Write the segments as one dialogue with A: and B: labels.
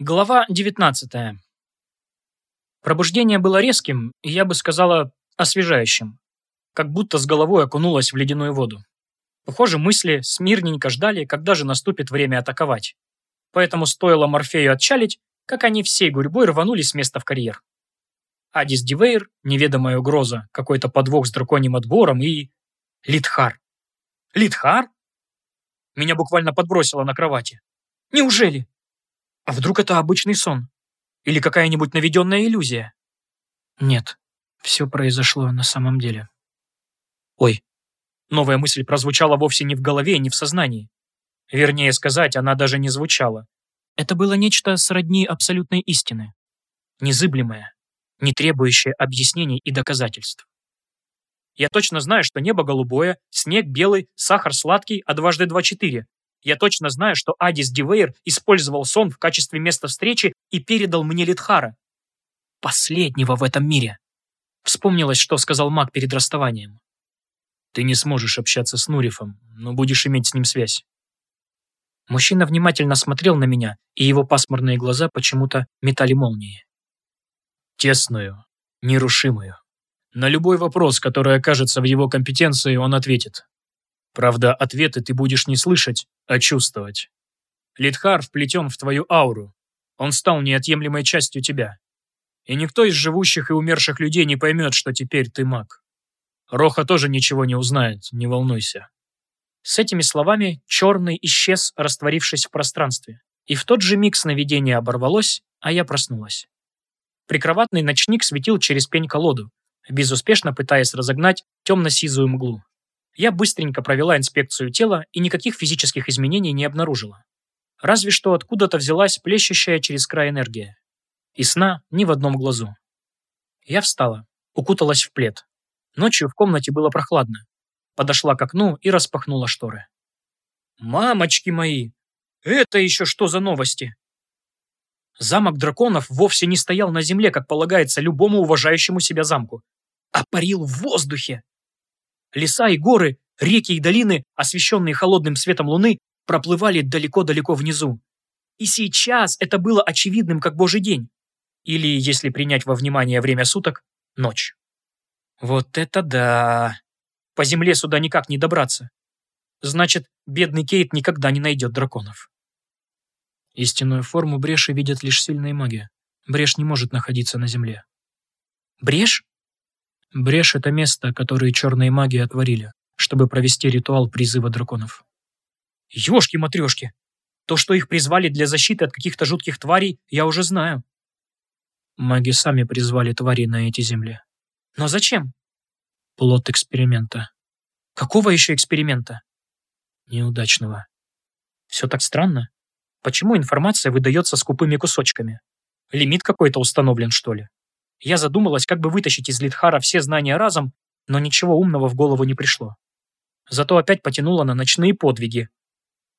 A: Глава 19. Пробуждение было резким, и я бы сказала, освежающим. Как будто с головой окунулась в ледяную воду. Похоже, мысли смирненько ждали, когда же наступит время атаковать. Поэтому стоило Морфею отчалить, как они всей гурьбой рванули с места в карьер. Адис Дивейр, неведомая угроза, какой-то подвох с драконьим отбором и... Литхар. Литхар? Меня буквально подбросило на кровати. Неужели? А вдруг это обычный сон? Или какая-нибудь наведенная иллюзия? Нет, все произошло на самом деле. Ой, новая мысль прозвучала вовсе не в голове, не в сознании. Вернее сказать, она даже не звучала. Это было нечто сродни абсолютной истины. Незыблемое, не требующее объяснений и доказательств. Я точно знаю, что небо голубое, снег белый, сахар сладкий, а дважды два четыре. Я точно знаю, что Адис Дивейр использовал сон в качестве места встречи и передал мне Литхара. Последнего в этом мире. Вспомнилось, что сказал маг перед расставанием. Ты не сможешь общаться с Нурифом, но будешь иметь с ним связь. Мужчина внимательно смотрел на меня, и его пасмурные глаза почему-то метали молнии. Тесную, нерушимую. На любой вопрос, который окажется в его компетенции, он ответит. Правда, ответы ты будешь не слышать, а чувствовать. Литхар вплетен в твою ауру. Он стал неотъемлемой частью тебя. И никто из живущих и умерших людей не поймет, что теперь ты маг. Роха тоже ничего не узнает, не волнуйся. С этими словами черный исчез, растворившись в пространстве. И в тот же миг сновидение оборвалось, а я проснулась. Прикроватный ночник светил через пень-колоду, безуспешно пытаясь разогнать темно-сизую мглу. Я быстренько провела инспекцию тела и никаких физических изменений не обнаружила. Разве что откуда-то взялась плещущая через край энергия. И сна ни в одном глазу. Я встала, укуталась в плед. Ночью в комнате было прохладно. Подошла к окну и распахнула шторы. «Мамочки мои! Это еще что за новости?» Замок драконов вовсе не стоял на земле, как полагается любому уважающему себя замку, а парил в воздухе. Леса и горы, реки и долины, освещенные холодным светом луны, проплывали далеко-далеко внизу. И сейчас это было очевидным, как божий день. Или, если принять во внимание время суток, ночь. Вот это да! По земле сюда никак не добраться. Значит, бедный Кейт никогда не найдет драконов. Истинную форму бреши видят лишь сильные маги. Брешь не может находиться на земле. Брешь? Брешь — это место, которое черные маги отворили, чтобы провести ритуал призыва драконов. Ёшки-матрёшки! То, что их призвали для защиты от каких-то жутких тварей, я уже знаю. Маги сами призвали твари на эти земли. Но зачем? Плод эксперимента. Какого еще эксперимента? Неудачного. Все так странно. Почему информация выдается скупыми кусочками? Лимит какой-то установлен, что ли? Я задумалась, как бы вытащить из Литхара все знания разом, но ничего умного в голову не пришло. Зато опять потянула на ночные подвиги.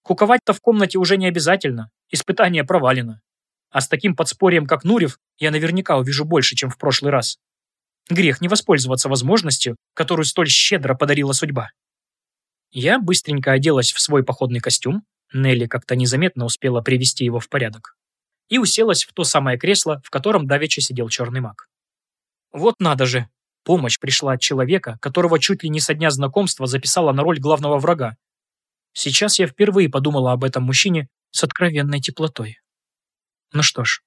A: Куковать-то в комнате уже не обязательно, испытание провалено. А с таким подспорьем, как Нурев, я наверняка увижу больше, чем в прошлый раз. Грех не воспользоваться возможностью, которую столь щедро подарила судьба. Я быстренько оделась в свой походный костюм, Нелли как-то незаметно успела привести его в порядок и уселась в то самое кресло, в котором давеча сидел черный маг. Вот надо же! Помощь пришла от человека, которого чуть ли не со дня знакомства записала на роль главного врага. Сейчас я впервые подумала об этом мужчине с откровенной теплотой. Ну что ж,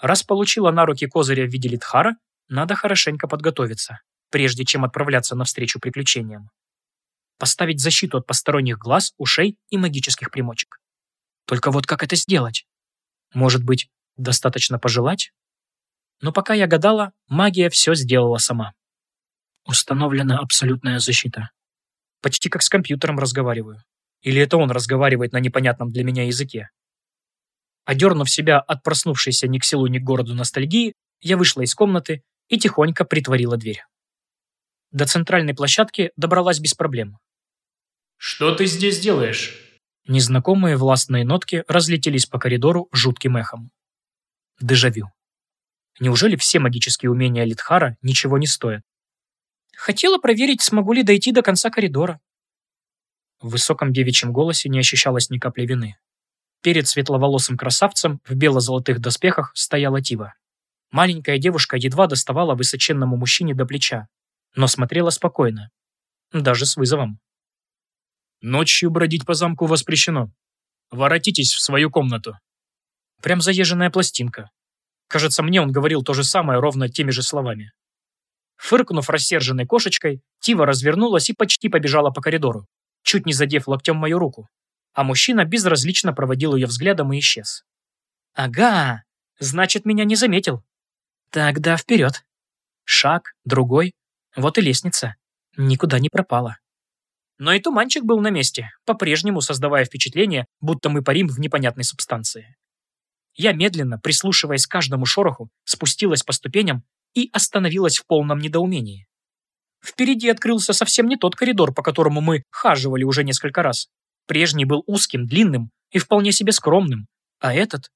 A: раз получила на руки козыря в виде Литхара, надо хорошенько подготовиться, прежде чем отправляться навстречу приключениям. Поставить защиту от посторонних глаз, ушей и магических примочек. Только вот как это сделать? Может быть, достаточно пожелать? Но пока я гадала, магия все сделала сама. Установлена абсолютная защита. Почти как с компьютером разговариваю. Или это он разговаривает на непонятном для меня языке? Одернув себя от проснувшейся ни к селу, ни к городу ностальгии, я вышла из комнаты и тихонько притворила дверь. До центральной площадки добралась без проблем.
B: «Что ты здесь делаешь?»
A: Незнакомые властные нотки разлетелись по коридору жутким эхом. Дежавю. Неужели все магические умения Литхара ничего не стоят? Хотела проверить, смогу ли дойти до конца коридора. В высоком девичьем голосе не ощущалось ни капли вины. Перед светловолосым красавцем в бело-золотых доспехах стояла Тива. Маленькая девушка едва доставала высоченному мужчине до плеча, но смотрела спокойно, даже с вызовом.
B: «Ночью бродить по замку воспрещено. Воротитесь в свою комнату».
A: Прям заезженная пластинка. Кажется, мне он говорил то же самое ровно теми же словами. Фыркнув рассерженной кошечкой, Тива развернулась и почти побежала по коридору, чуть не задев локтем мою руку, а мужчина безразлично проводил ее взглядом и исчез. «Ага, значит, меня не заметил. Тогда вперед. Шаг, другой, вот и лестница. Никуда не пропала». Но и туманчик был на месте, по-прежнему создавая впечатление, будто мы парим в непонятной субстанции. Я медленно, прислушиваясь к каждому шороху, спустилась по ступеням и остановилась в полном недоумении. Впереди открылся совсем не тот коридор, по которому мы хаживали уже несколько раз. Прежний был узким, длинным и вполне себе скромным, а этот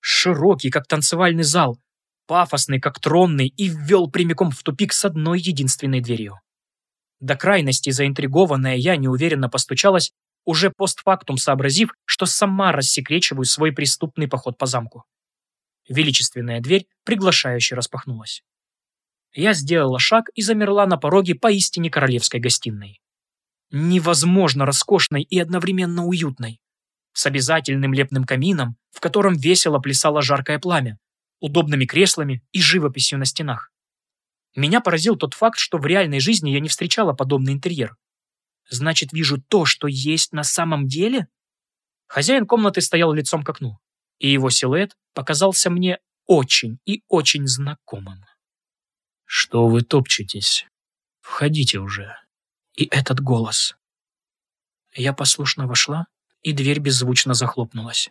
A: широкий, как танцевальный зал, пафосный, как тронный, и ввел прямиком в тупик с одной единственной дверью. До крайности заинтригованная я неуверенно постучалась, уже постфактум сообразив, что сама рассекречиваю свой преступный поход по замку. Величественная дверь приглашающе распахнулась. Я сделала шаг и замерла на пороге поистине королевской гостиной. Невозможно роскошной и одновременно уютной. С обязательным лепным камином, в котором весело плясало жаркое пламя, удобными креслами и живописью на стенах. Меня поразил тот факт, что в реальной жизни я не встречала подобный интерьер. Значит, вижу то, что есть на самом деле? Хозяин комнаты стоял лицом к окну и его силуэт показался мне очень и очень знакомым.
B: «Что вы топчетесь? Входите уже».
A: И этот голос. Я послушно вошла, и дверь беззвучно захлопнулась.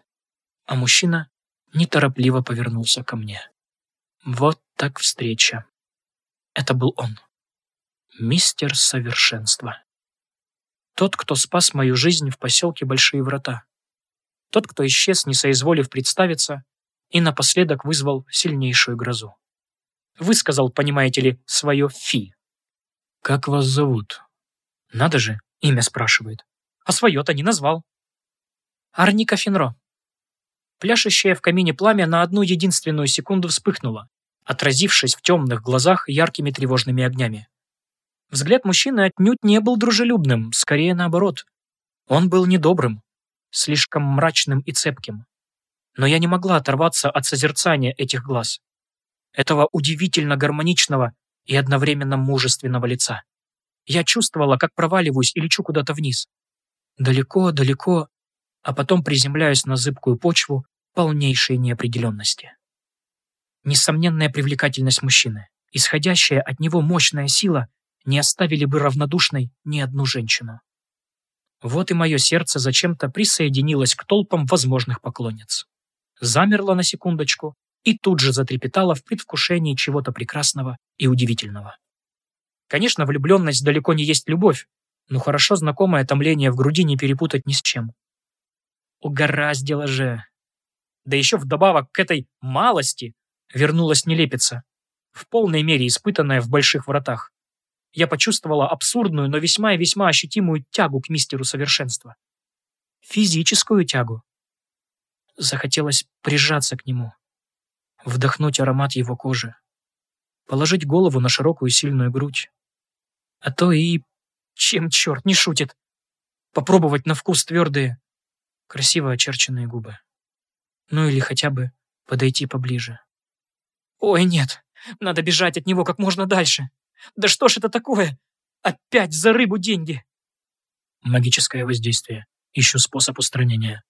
A: А мужчина неторопливо повернулся ко мне. Вот так встреча. Это был он. Мистер Совершенство. Тот, кто спас мою жизнь в поселке Большие Врата. Тот, кто исчез, не соизволив представиться, и напоследок вызвал сильнейшую грозу. Высказал, понимаете ли, свое «фи».
B: «Как вас зовут?»
A: «Надо же, имя спрашивает. А свое-то не назвал». «Арника Финро». Пляшущее в камине пламя на одну единственную секунду вспыхнуло, отразившись в темных глазах яркими тревожными огнями. Взгляд мужчины отнюдь не был дружелюбным, скорее наоборот. Он был недобрым, слишком мрачным и цепким. Но я не могла оторваться от созерцания этих глаз. Этого удивительно гармоничного и одновременно мужественного лица. Я чувствовала, как проваливаюсь и лечу куда-то вниз. Далеко, далеко, а потом приземляюсь на зыбкую почву полнейшей неопределенности. Несомненная привлекательность мужчины, исходящая от него мощная сила, не оставили бы равнодушной ни одну женщину. Вот и мое сердце зачем-то присоединилось к толпам возможных поклонниц. Замерло на секундочку и тут же затрепетало в предвкушении чего-то прекрасного и удивительного. Конечно, влюбленность далеко не есть любовь, но хорошо знакомое томление в груди не перепутать ни с чем. Угораздило же. Да еще вдобавок к этой малости вернулась нелепица, в полной мере испытанная в больших вратах я почувствовала абсурдную, но весьма и весьма ощутимую тягу к мистеру совершенства. Физическую тягу. Захотелось прижаться к нему, вдохнуть аромат его кожи, положить голову на широкую сильную грудь. А то и, чем черт не шутит, попробовать на вкус твердые, красиво очерченные губы. Ну или хотя бы подойти поближе. Ой, нет, надо бежать от него как можно дальше. Да что ж это такое? Опять за рыбу деньги. Магическое воздействие. Ищу способ устранения.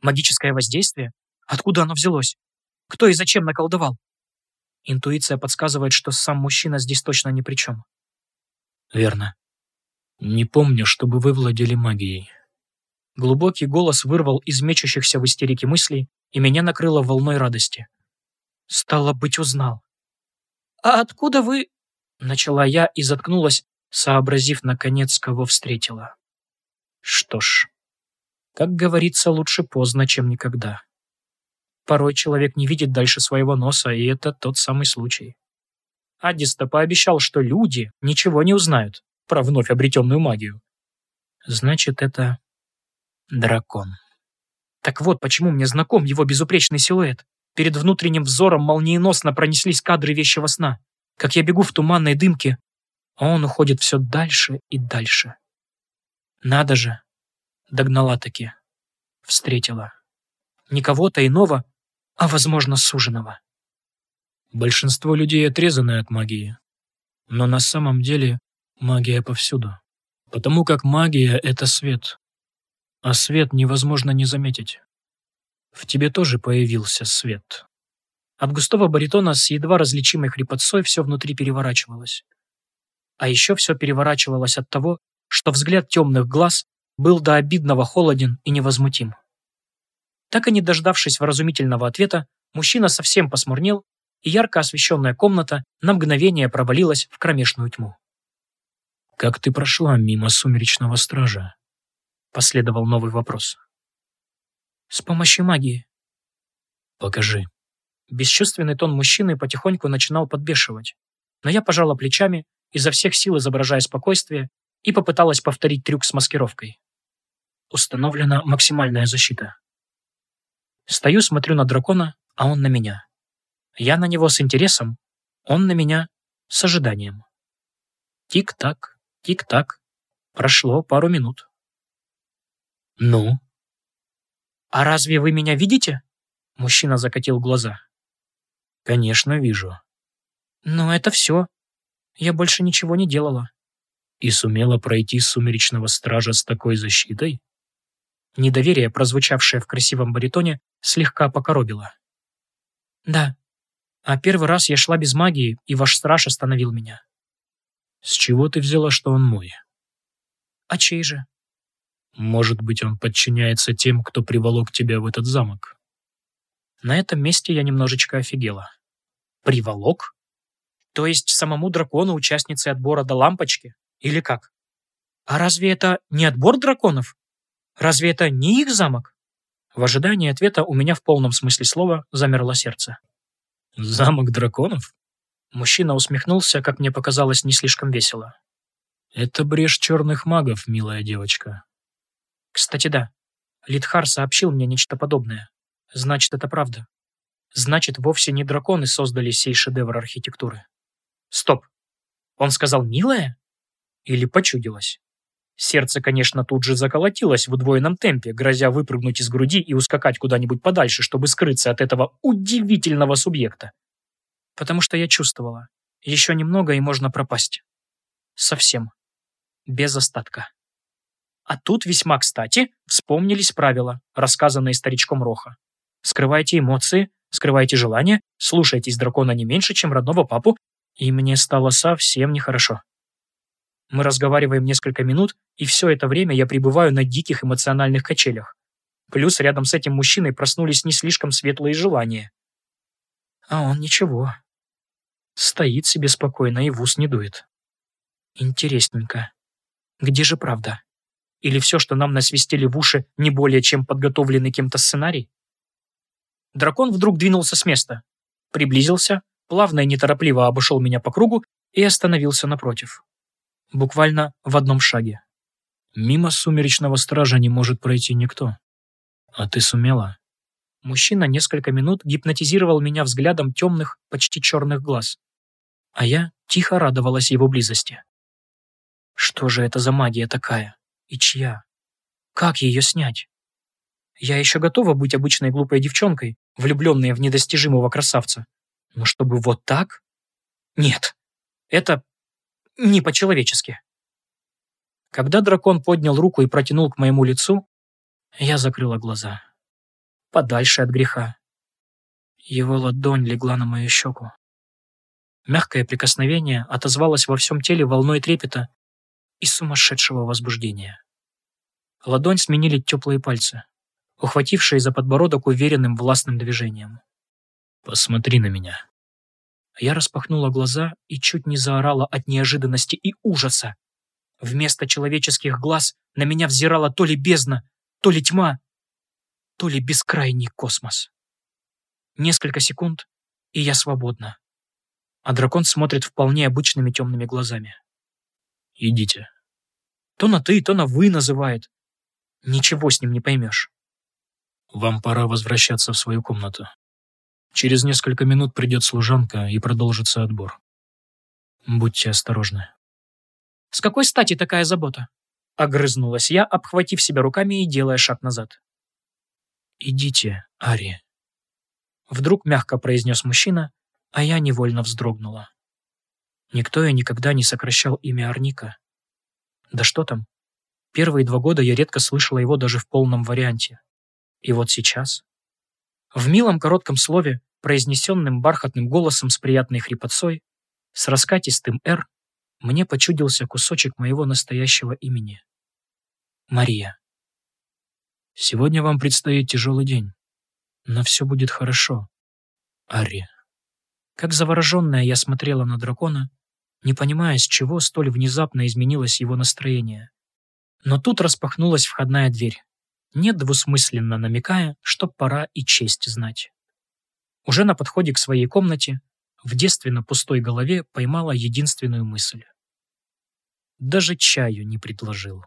A: Магическое воздействие? Откуда оно взялось? Кто и зачем наколдовал? Интуиция подсказывает, что сам мужчина здесь точно ни при чем.
B: Верно. Не помню, чтобы вы владели магией.
A: Глубокий голос вырвал из мечущихся в истерике мыслей, и меня накрыло волной радости. Стало быть, узнал. «А откуда вы...» Начала я и заткнулась, сообразив, наконец, кого встретила. Что ж, как говорится, лучше поздно, чем никогда. Порой человек не видит дальше своего носа, и это тот самый случай. Аддис-то пообещал, что люди ничего не узнают про вновь обретенную магию. Значит, это дракон. Так вот, почему мне знаком его безупречный силуэт. Перед внутренним взором молниеносно пронеслись кадры вещего сна, как я бегу в туманной дымке, а он уходит все дальше и дальше. Надо же, догнала-таки, встретила. Не кого-то иного, а, возможно, суженого.
B: Большинство людей отрезаны от магии. Но на самом деле магия повсюду. Потому как магия — это свет. А свет невозможно не заметить. В тебе тоже появился свет.
A: От густого баритона с едва различимой хрипотцой все внутри переворачивалось. А еще все переворачивалось от того, что взгляд темных глаз был до обидного холоден и невозмутим. Так и не дождавшись вразумительного ответа, мужчина совсем посмурнел, и ярко освещенная комната на мгновение провалилась в кромешную тьму.
B: «Как ты прошла мимо сумеречного стража?» Последовал новый вопрос.
A: С помощью магии.
B: Покажи.
A: Бесчувственный тон мужчины потихоньку начинал подбешивать. Но я пожала плечами, изо всех сил изображая спокойствие, и попыталась повторить трюк с маскировкой. Установлена максимальная защита. Стою, смотрю на дракона, а он на меня. Я на него с интересом, он на меня с ожиданием. Тик-так, тик-так. Прошло пару минут.
B: «Ну?»
A: «А разве вы меня видите?» Мужчина закатил глаза.
B: «Конечно, вижу».
A: «Но это все. Я больше ничего не делала».
B: «И сумела пройти сумеречного стража с такой защитой?»
A: Недоверие, прозвучавшее в красивом баритоне, слегка покоробило. «Да. А первый раз я шла без магии, и ваш страж остановил меня».
B: «С чего ты взяла, что он мой?»
A: «А чей же?»
B: Может быть, он подчиняется тем, кто приволок тебя в этот замок.
A: На этом месте я немножечко офигела. Приволок? То есть самому дракону участницы отбора до лампочки? Или как? А разве это не отбор драконов? Разве это не их замок? В ожидании ответа у меня в полном смысле слова замерло сердце.
B: Замок драконов?
A: Мужчина усмехнулся, как мне показалось, не слишком весело.
B: Это брешь черных магов, милая девочка.
A: Кстати, да. Литхар сообщил мне нечто подобное. Значит, это правда. Значит, вовсе не драконы создали сей шедевр архитектуры. Стоп. Он сказал «милая»? Или почудилось? Сердце, конечно, тут же заколотилось в удвоенном темпе, грозя выпрыгнуть из груди и ускакать куда-нибудь подальше, чтобы скрыться от этого удивительного субъекта. Потому что я чувствовала. Еще немного, и можно пропасть. Совсем. Без остатка. А тут весьма кстати вспомнились правила, рассказанные старичком Роха. Скрывайте эмоции, скрывайте желания, слушайтесь дракона не меньше, чем родного папу, и мне стало совсем нехорошо. Мы разговариваем несколько минут, и все это время я пребываю на диких эмоциональных качелях. Плюс рядом с этим мужчиной проснулись не слишком светлые желания. А он ничего. Стоит себе спокойно и в ус не дует. Интересненько. Где же правда? Или все, что нам насвистели в уши, не более чем подготовленный кем-то сценарий? Дракон вдруг двинулся с места, приблизился, плавно и неторопливо обошел меня по кругу и остановился напротив. Буквально в одном шаге.
B: Мимо сумеречного стража не может пройти никто. А ты сумела?
A: Мужчина несколько минут гипнотизировал меня взглядом темных, почти черных глаз. А я тихо радовалась его близости. Что же это за магия такая? И чья? Как ее снять? Я еще готова быть обычной глупой девчонкой, влюбленной в недостижимого красавца. Но чтобы вот так? Нет, это не по-человечески. Когда дракон поднял руку и протянул к моему лицу, я закрыла глаза. Подальше от греха. Его ладонь легла на мою щеку. Мягкое прикосновение отозвалось во всем теле волной трепета и сумасшедшего возбуждения. Ладонь сменили теплые пальцы, ухватившие за подбородок уверенным властным движением.
B: «Посмотри на меня».
A: Я распахнула глаза и чуть не заорала от неожиданности и ужаса. Вместо человеческих глаз на меня взирала то ли бездна, то ли тьма, то ли бескрайний космос. Несколько секунд, и я свободна. А дракон смотрит вполне обычными темными глазами.
B: Идите.
A: То на «ты», то на «вы» называет. Ничего с ним не поймешь.
B: Вам пора возвращаться в свою комнату. Через несколько минут придет служанка и продолжится отбор. Будьте осторожны.
A: С какой стати такая забота? Огрызнулась я, обхватив себя руками и делая шаг назад.
B: «Идите, Ари», —
A: вдруг мягко произнес мужчина, а я невольно вздрогнула. Никто и никогда не сокращал имя Арника. Да что там? Первые два года я редко слышала его даже в полном варианте. И вот сейчас... В милом коротком слове, произнесенным бархатным голосом с приятной хрипотцой, с раскатистым «Р», мне почудился кусочек моего настоящего имени. Мария.
B: Сегодня вам предстоит тяжелый день, но все будет хорошо, Ари.
A: Как завороженная я смотрела на дракона, не понимая, с чего столь внезапно изменилось его настроение. Но тут распахнулась входная дверь, недвусмысленно намекая, что пора и честь знать. Уже на подходе к своей комнате, в девственно пустой голове поймала единственную мысль. Даже чаю не предложил.